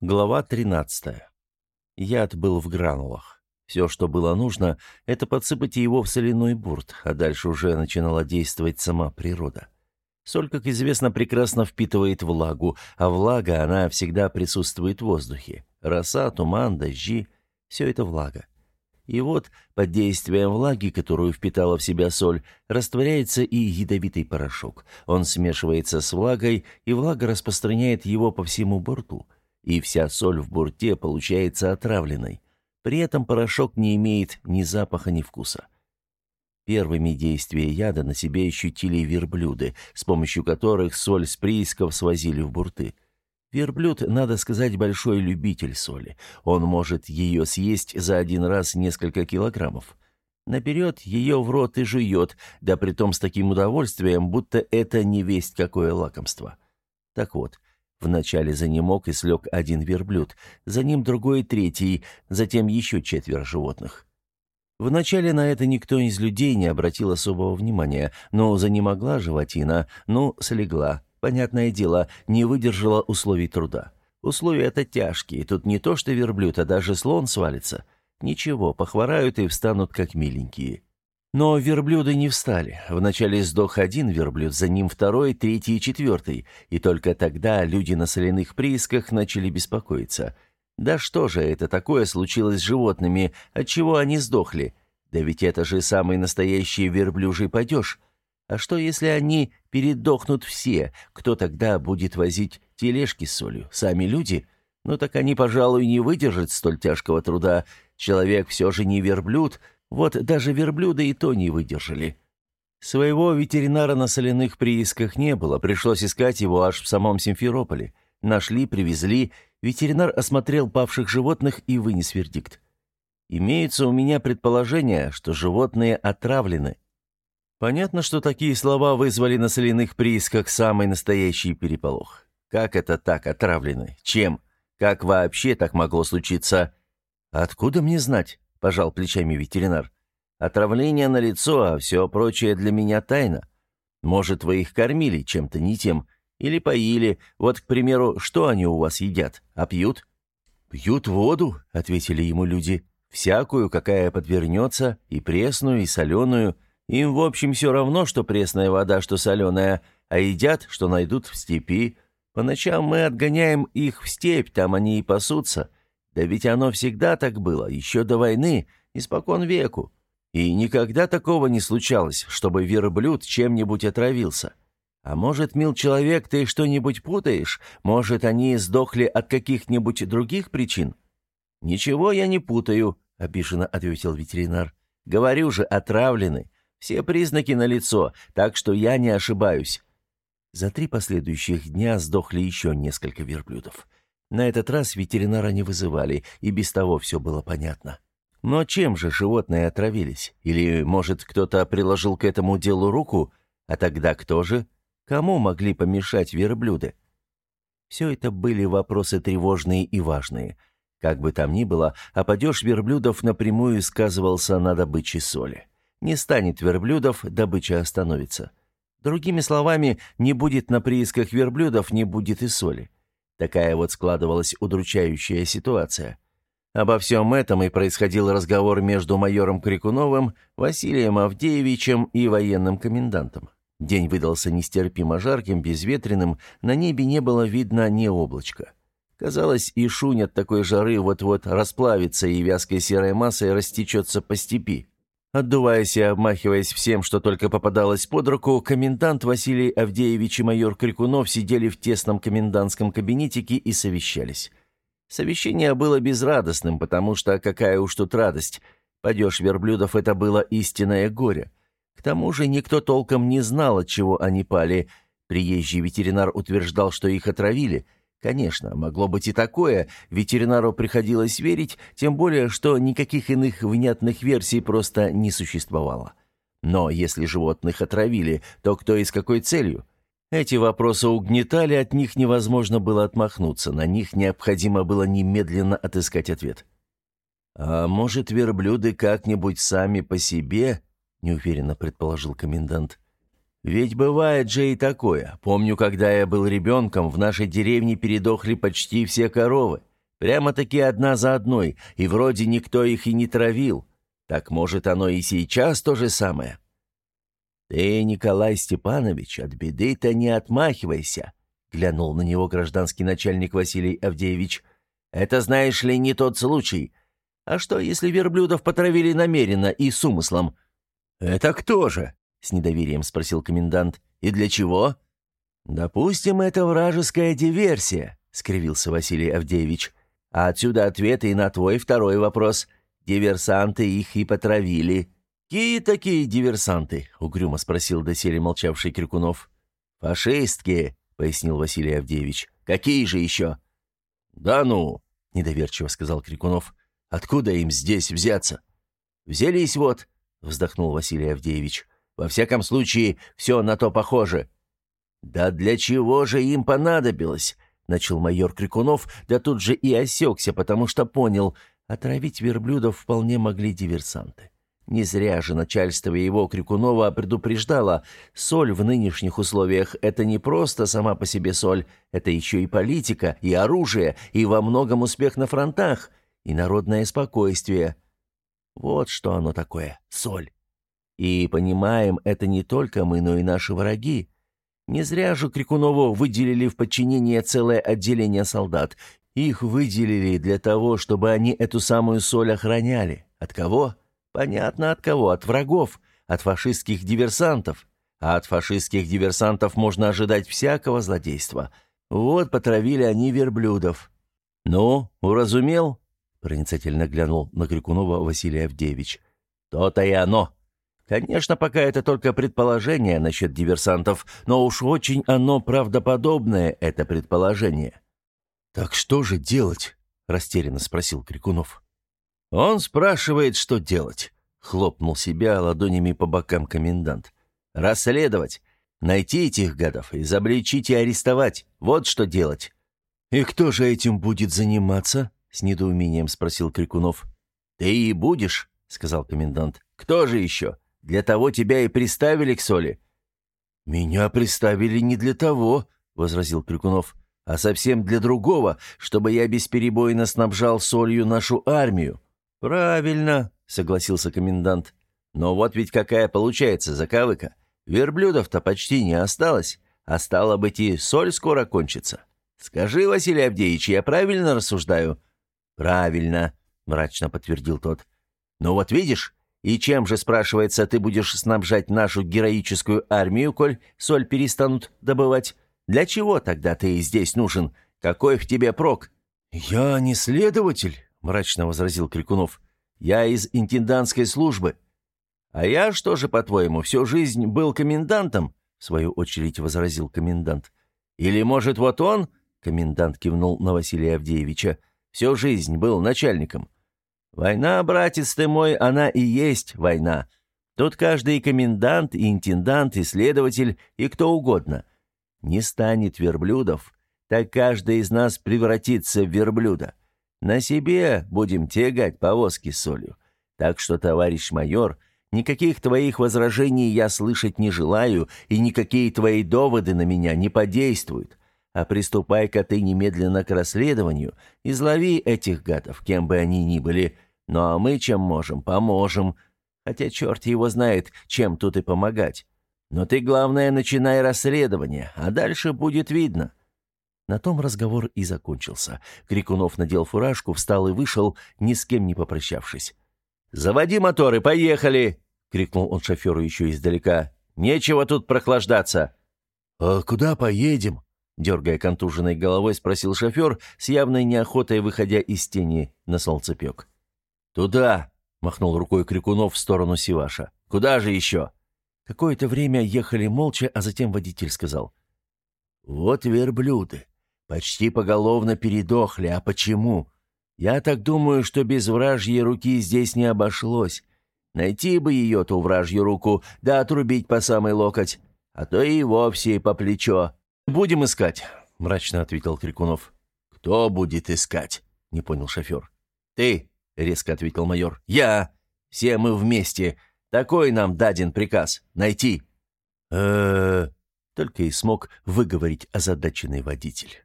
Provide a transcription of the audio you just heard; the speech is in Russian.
Глава 13. Яд был в гранулах. Все, что было нужно, это подсыпать его в соляной бурт, а дальше уже начинала действовать сама природа. Соль, как известно, прекрасно впитывает влагу, а влага, она всегда присутствует в воздухе. Роса, туман, дожди — все это влага. И вот, под действием влаги, которую впитала в себя соль, растворяется и ядовитый порошок. Он смешивается с влагой, и влага распространяет его по всему борту — и вся соль в бурте получается отравленной. При этом порошок не имеет ни запаха, ни вкуса. Первыми действия яда на себе ощутили верблюды, с помощью которых соль с приисков свозили в бурты. Верблюд, надо сказать, большой любитель соли. Он может ее съесть за один раз несколько килограммов. Наперед ее в рот и жует, да притом с таким удовольствием, будто это не весть какое лакомство. Так вот, Вначале за ним мог и слег один верблюд, за ним другой третий, затем еще четверо животных. Вначале на это никто из людей не обратил особого внимания, но занемогла животина, ну, слегла. Понятное дело, не выдержала условий труда. Условия это тяжкие, тут не то что верблюд, а даже слон свалится. Ничего, похворают и встанут как миленькие. Но верблюды не встали. Вначале сдох один верблюд, за ним второй, третий и четвертый, и только тогда люди на соляных приисках начали беспокоиться. Да что же это такое случилось с животными, отчего они сдохли? Да ведь это же самый настоящий верблюжий падеж. А что, если они передохнут все? Кто тогда будет возить тележки с солью? Сами люди? Ну так они, пожалуй, не выдержат столь тяжкого труда. Человек все же не верблюд — вот даже верблюды и то не выдержали. Своего ветеринара на соляных приисках не было, пришлось искать его аж в самом Симферополе. Нашли, привезли, ветеринар осмотрел павших животных и вынес вердикт. Имеется у меня предположение, что животные отравлены. Понятно, что такие слова вызвали на соляных приисках самый настоящий переполох. Как это так отравлены? Чем? Как вообще так могло случиться? Откуда мне знать? — пожал плечами ветеринар. «Отравление на лицо, а все прочее для меня тайна. Может, вы их кормили чем-то не тем, или поили. Вот, к примеру, что они у вас едят? А пьют?» «Пьют воду», — ответили ему люди. «Всякую, какая подвернется, и пресную, и соленую. Им, в общем, все равно, что пресная вода, что соленая, а едят, что найдут в степи. По ночам мы отгоняем их в степь, там они и пасутся. Да ведь оно всегда так было, еще до войны, испокон веку. И никогда такого не случалось, чтобы верблюд чем-нибудь отравился. А может, мил человек, ты что-нибудь путаешь? Может, они сдохли от каких-нибудь других причин? Ничего я не путаю, обиженно ответил ветеринар. Говорю же, отравлены. Все признаки налицо, так что я не ошибаюсь. За три последующих дня сдохли еще несколько верблюдов. На этот раз ветеринара не вызывали, и без того все было понятно. Но чем же животные отравились? Или, может, кто-то приложил к этому делу руку? А тогда кто же? Кому могли помешать верблюды? Все это были вопросы тревожные и важные. Как бы там ни было, а падеж верблюдов напрямую сказывался на добыче соли. Не станет верблюдов, добыча остановится. Другими словами, не будет на приисках верблюдов, не будет и соли. Такая вот складывалась удручающая ситуация. Обо всем этом и происходил разговор между майором Крикуновым, Василием Авдеевичем и военным комендантом. День выдался нестерпимо жарким, безветренным, на небе не было видно ни облачка. Казалось, и шунь от такой жары вот-вот расплавится и вязкой серой массой растечется по степи. Отдуваясь и обмахиваясь всем, что только попадалось под руку, комендант Василий Авдеевич и майор Крикунов сидели в тесном комендантском кабинетике и совещались. Совещание было безрадостным, потому что какая уж тут радость. Падеж верблюдов — это было истинное горе. К тому же никто толком не знал, от чего они пали. Приезжий ветеринар утверждал, что их отравили — Конечно, могло быть и такое, ветеринару приходилось верить, тем более, что никаких иных внятных версий просто не существовало. Но если животных отравили, то кто и с какой целью? Эти вопросы угнетали, от них невозможно было отмахнуться, на них необходимо было немедленно отыскать ответ. «А может, верблюды как-нибудь сами по себе?» — неуверенно предположил комендант. Ведь бывает же и такое. Помню, когда я был ребенком, в нашей деревне передохли почти все коровы. Прямо-таки одна за одной, и вроде никто их и не травил. Так может оно и сейчас то же самое. «Ты, Николай Степанович, от беды-то не отмахивайся», — глянул на него гражданский начальник Василий Авдеевич. «Это, знаешь ли, не тот случай. А что, если верблюдов потравили намеренно и с умыслом?» «Это кто же?» — с недоверием спросил комендант. «И для чего?» «Допустим, это вражеская диверсия», — скривился Василий Авдеевич. «А отсюда ответы и на твой второй вопрос. Диверсанты их и потравили». «Какие такие диверсанты?» — угрюмо спросил доселе молчавший Крикунов. «Фашистские», — пояснил Василий Авдеевич. «Какие же еще?» «Да ну», — недоверчиво сказал Крикунов. «Откуда им здесь взяться?» «Взялись вот», — вздохнул Василий Авдеевич. «Во всяком случае, все на то похоже». «Да для чего же им понадобилось?» — начал майор Крикунов, да тут же и осекся, потому что понял, отравить верблюдов вполне могли диверсанты. Не зря же начальство его Крикунова предупреждало, соль в нынешних условиях – это не просто сама по себе соль, это еще и политика, и оружие, и во многом успех на фронтах, и народное спокойствие. Вот что оно такое – соль. И понимаем, это не только мы, но и наши враги. Не зря же Крикунову выделили в подчинение целое отделение солдат. Их выделили для того, чтобы они эту самую соль охраняли. От кого? Понятно от кого, от врагов, от фашистских диверсантов. А от фашистских диверсантов можно ожидать всякого злодейства. Вот потравили они верблюдов. «Ну, уразумел?» — проницательно глянул на Крикунова Василий Авдеевич. «То-то и оно. Конечно, пока это только предположение насчет диверсантов, но уж очень оно правдоподобное, это предположение». «Так что же делать?» — растерянно спросил Крикунов. «Он спрашивает, что делать», — хлопнул себя ладонями по бокам комендант. «Расследовать. Найти этих гадов, изобличить и арестовать. Вот что делать». «И кто же этим будет заниматься?» — с недоумением спросил Крикунов. «Ты и будешь», — сказал комендант. «Кто же еще? Для того тебя и приставили к соли». «Меня приставили не для того», — возразил Крикунов, «а совсем для другого, чтобы я бесперебойно снабжал солью нашу армию. «Правильно», — согласился комендант. «Но вот ведь какая получается заковыка. Верблюдов-то почти не осталось, а стало быть и соль скоро кончится. Скажи, Василий Авдеевич, я правильно рассуждаю?» «Правильно», — мрачно подтвердил тот. «Ну вот видишь, и чем же, спрашивается, ты будешь снабжать нашу героическую армию, коль соль перестанут добывать? Для чего тогда ты здесь нужен? Какой в тебе прок?» «Я не следователь», — мрачно возразил Крикунов. «Я из интендантской службы». «А я что же, по-твоему, всю жизнь был комендантом?» — в свою очередь возразил комендант. «Или, может, вот он?» — комендант кивнул на Василия Авдеевича. «Всю жизнь был начальником». «Война, братец ты мой, она и есть война. Тут каждый и комендант, и интендант, и следователь, и кто угодно. Не станет верблюдов, так каждый из нас превратится в верблюда. На себе будем тягать повозки с солью. Так что, товарищ майор, никаких твоих возражений я слышать не желаю, и никакие твои доводы на меня не подействуют. А приступай-ка ты немедленно к расследованию, излови этих гадов, кем бы они ни были. Ну а мы чем можем, поможем. Хотя черт его знает, чем тут и помогать. Но ты, главное, начинай расследование, а дальше будет видно. На том разговор и закончился. Крикунов надел фуражку, встал и вышел, ни с кем не попрощавшись. «Заводи моторы, поехали!» — крикнул он шоферу еще издалека. «Нечего тут прохлаждаться!» «А куда поедем?» — дергая контуженной головой, спросил шофер, с явной неохотой выходя из тени на солнцепек. «Туда!» — махнул рукой Крикунов в сторону Сиваша. «Куда же еще?» Какое-то время ехали молча, а затем водитель сказал. «Вот верблюды. Почти поголовно передохли. А почему? Я так думаю, что без вражьей руки здесь не обошлось. Найти бы ее, ту вражью руку, да отрубить по самый локоть. А то и вовсе по плечо. «Будем искать», — мрачно ответил Крикунов. «Кто будет искать?» — не понял шофер. «Ты», — резко ответил майор. «Я. Все мы вместе. Такой нам даден приказ. Найти». «Э-э-э», только и смог выговорить озадаченный водитель.